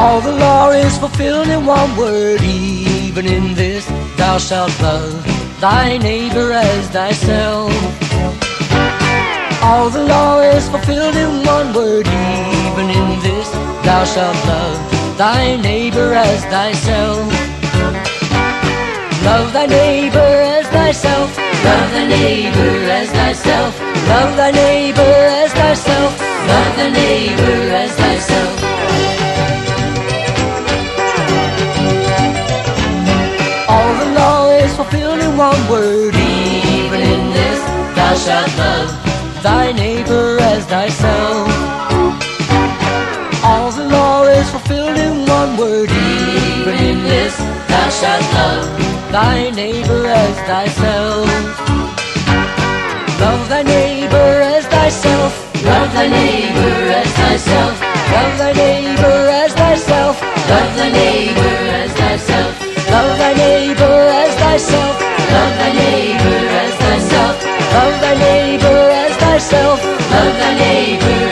All the law is fulfilled in one word, even in this thou shalt love thy neighbor as thyself. All the law is fulfilled in one word, even in this thou shalt love thy neighbor as thyself. Love thy neighbor as thyself. Love thy neighbor as thyself. Love thy neighbor one word, even in this thou shalt love thy neighbor as thyself. All the law is fulfilled in one word, even in this thou shalt love thy neighbor as thyself. Love thy neighbor as thyself. Love thy neighbor as thyself. Love thy neighbor as thyself. Love thy neighbor as thyself. Love thy neighbor thyself. Love thy neighbor